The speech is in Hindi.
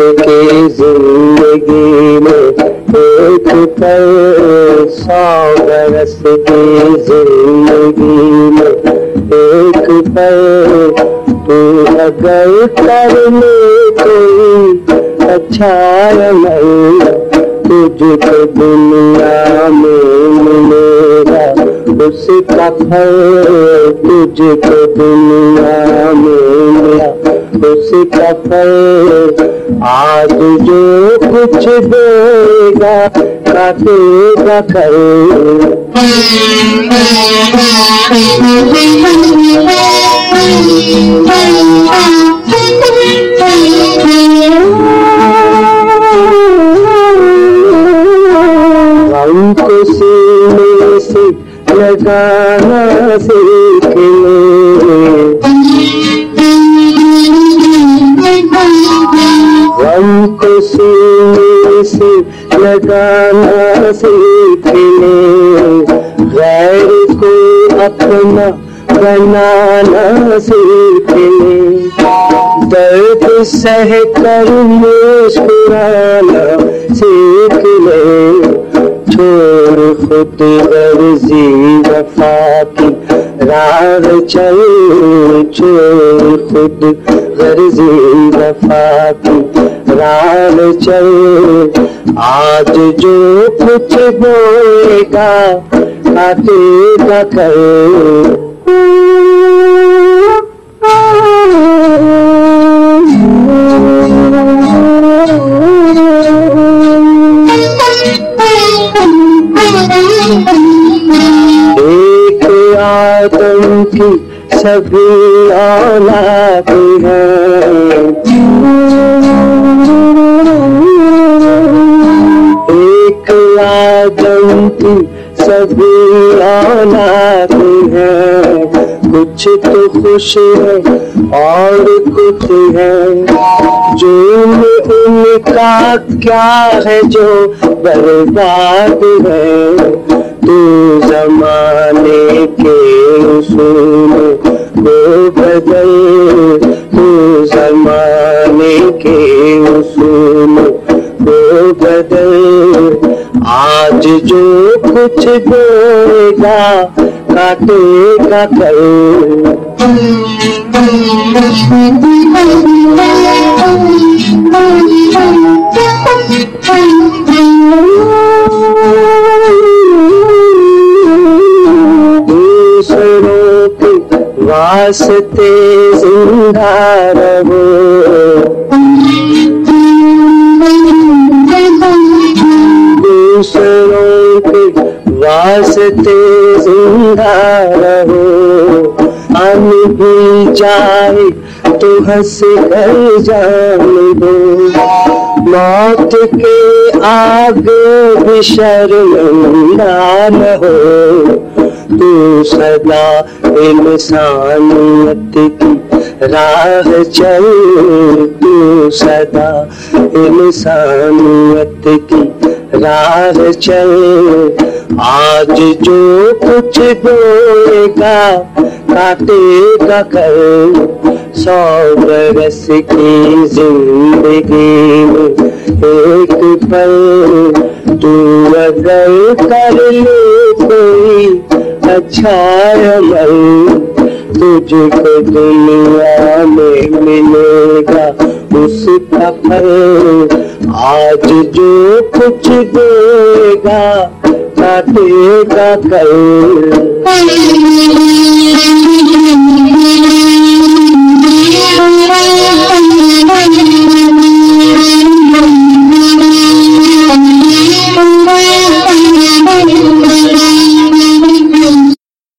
की ज़िंदगी में एक पल सौ बरस की ज़िंदगी में एक पल तू अगर कर ले कोई अच्छा अमल तुझको दुनिया में मिलेगा। उसका फल तुझको दुनिया में उसका फल आज जो कुछ देगा काटेगा कल हमको सीने से लगाना सीख ले हमको सीने से लगाना सीख ले गैर को अपना बनाना सीख ले दर्द सह कर मुस्कुराना सीख ले छोड़ खुद गर्जी वफा की राह चल छोड़ खुद गर्जी वफा की राह चल आज जो कुछ बोएगा काटेगा एक आदम की सभी औलाद हैं। एक आदम की सभी औलाद हैं। कुछ तो खुश है और कुछ है। जो उनका क्या है, जो बर्बाद है, तू जमाने के उसूल को बदल आज जो कुछ बोएगा काटेगा कल। दूसरों के वास्ते ज़िंदा रहो। वास्ते ज़िंदा रहो। हम भी जाए तो हंस कर जान दो। मौत के आगे भी शर्मिंदा न हो। तू सदा इंसानियत की राह चल। तू सदा इंसानियत की राह चल, आज जो कुछ बोएगा काटेगा कल। सौ बरस की ज़िंदगी एक पल तू अगर कर ले कोई अच्छा अमल, तुझको दुनिया में मिलेगा। उसका फल आज जो कुछ देगा काटेगा कल।